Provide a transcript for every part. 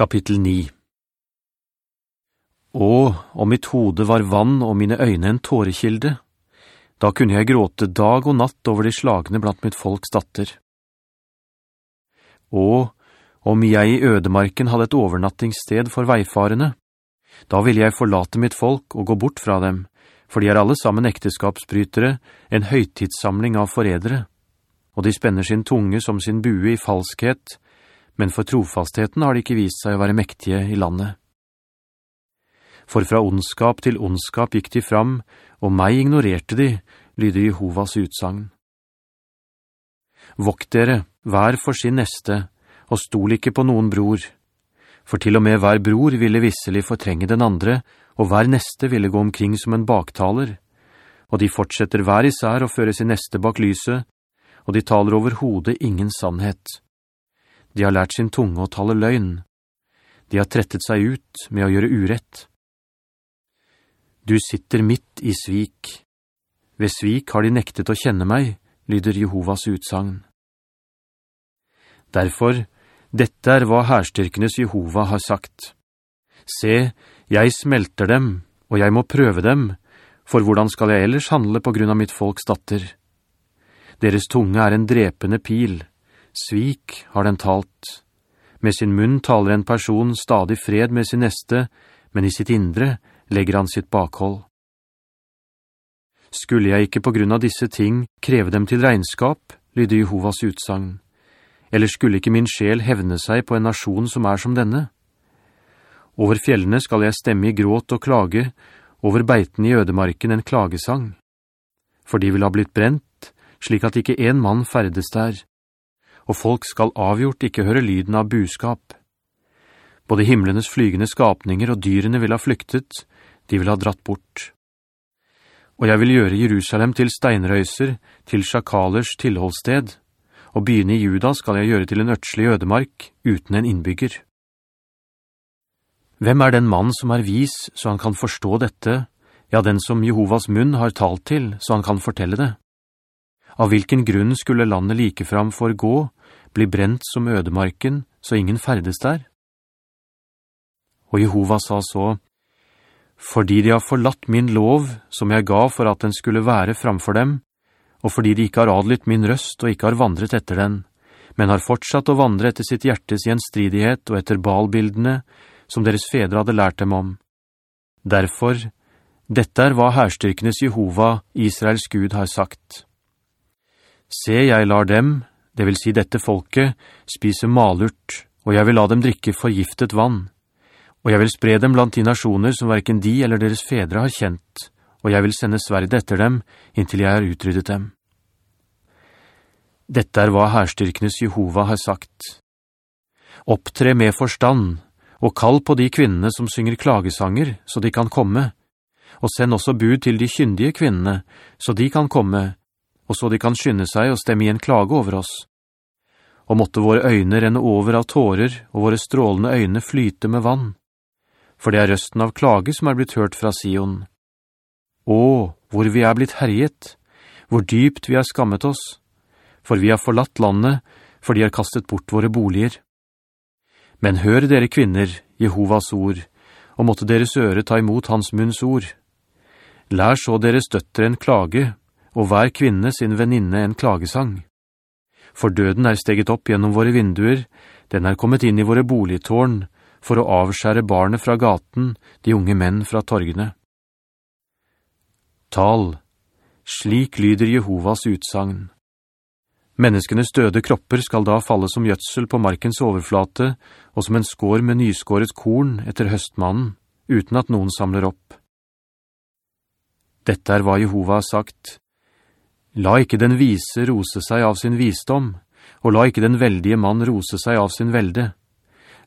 Kapittel 9 Å, om mitt hode var vann og mine øyne en tårekilde, da kunne jeg gråte dag og natt over de slagene blant mitt folks datter. Å, om jeg i ødemarken hadde et overnattingssted for veifarene, da ville jeg forlate mitt folk og gå bort fra dem, for de er alle sammen ekteskapsbrytere, en høytidssamling av foredere, og de spenner sin tunge som sin bue i falskhet, men for trofastheten har de ikke vist seg å være mektige i landet. For fra ondskap til ondskap gikk de fram, og meg ignorerte de, lyder Jehovas utsagn. Vokt dere, hver for sin neste, og stol ikke på noen bror. For til og med hver bror ville visselig fortrenge den andre, og hver neste ville gå omkring som en baktaler. Og de fortsetter hver især å føre sin neste bak lyset, og de taler over hodet ingen sannhet. De har lært sin tunge å tale løgn. De har trettet seg ut med å gjøre urett. Du sitter midt i svik. Ved svik har de nektet å kjenne meg, lyder Jehovas utsagn. Derfor, dette er hva herstyrkenes Jehova har sagt. Se, jeg smelter dem, og jeg må prøve dem, for hvordan skal jeg ellers handle på grunn av mitt folks datter? Deres tunge er en drepende pil, Svik har den talt. Med sin munn taler en person stadig fred med sin neste, men i sitt indre legger han sitt bakhold. Skulle jeg ikke på grunn av disse ting kreve dem til regnskap, lyder Jehovas utsagn, eller skulle ikke min sjel hevne seg på en nasjon som er som denne? Over fjellene skal jeg stemme i gråt og klage, over beiten i ødemarken en klagesang. For de vil ha blitt brent, slik at ikke en mann ferdes der, og folk skal avgjort ikke høre lyden av buskap. Både himmelenes flygende skapninger og dyrene vil ha flyktet, de vil ha dratt bort. Og jeg vil gjøre Jerusalem til steinrøyser, til sjakalers tilholdssted, og byene i Juda skal jeg gjøre til en ørtslig ødemark, uten en innbygger. Hvem er den mann som er vis, så han kan forstå dette, ja, den som Jehovas munn har talt til, så han kan fortelle det? Av hvilken grunn skulle landet likefram forgå, bli brent som ødemarken, så ingen ferdes der? Og Jehova sa så, «Fordi de har forlatt min lov, som jeg ga for at den skulle være framfor dem, og fordi de ikke har adlytt min røst og ikke har vandret etter den, men har fortsatt å vandre etter sitt hjertes gjenstridighet og etter balbildene, som deres fedre hadde lært dem om. Derfor, dette er hva herstyrkenes Jehova, Israels Gud, har sagt. Se, jeg lar dem, det vil si dette folket, spise malurt, og jeg vil la dem drikke forgiftet vann. Og jeg vil spre dem blant de nasjoner som hverken de eller deres fedre har kjent, og jeg vil sende sverd etter dem, inntil jeg har utryddet dem. Dette er hva herstyrkenes Jehova har sagt. Opptre med forstand, og kall på de kvinnene som synger klagesanger, så de kan komme, og send også bud til de kyndige kvinnene, så de kan komme, og så de kan skynde seg og stemme i en klage over oss. Og måtte våre øyne renne over av tårer, og våre strålende øyne flyte med vann. For det er røsten av klage som er blitt hørt fra Sion. Å, hvor vi er blitt herjet, hvor dypt vi har skammet oss, for vi har forlatt landet, for de har kastet bort våre boliger. Men hør dere kvinner, Jehovas ord, og måtte deres øre ta imot hans munns ord. Lær så deres døtter en klage, og hver kvinne sin venninne en klagesang. For døden er steget opp gjennom våre vinduer, den er kommet inn i våre boligtårn, for å avskjære barnet fra gaten, de unge menn fra torgene. Tal, slik lyder Jehovas utsagn. Menneskenes døde kropper skal da falle som gjødsel på markens overflate, og som en skår med nyskåret korn etter høstmannen, uten at noen samler opp. Dette er hva Jehova har sagt. La ikke den vise rose seg av sin visdom, og la ikke den veldige mann rose seg av sin velde.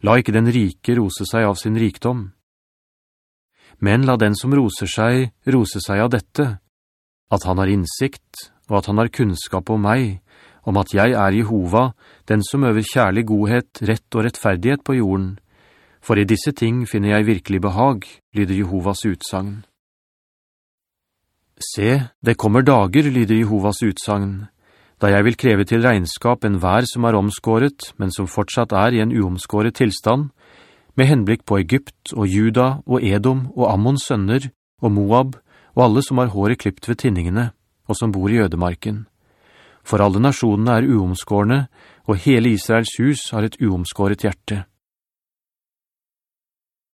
La ikke den rike rose seg av sin rikdom. Men la den som roser seg, rose seg av dette, at han har innsikt, og at han har kunnskap om meg, om at jeg er Jehova, den som øver kjærlig godhet, rett og rettferdighet på jorden. For i disse ting finner jeg virkelig behag, lyder Jehovas utsagn. Se, det kommer dager, lyder Jehovas utsagn, da jeg vil kreve til regnskap en vær som er omskåret, men som fortsatt er i en uomskåret tilstand, med henblikk på Egypt og Juda og Edom og Ammons sønner og Moab og alle som har håret klippt ved tinningene og som bor i ødemarken. For alle nasjonene er uomskårende, og hele Israels hus har et uomskåret hjerte.»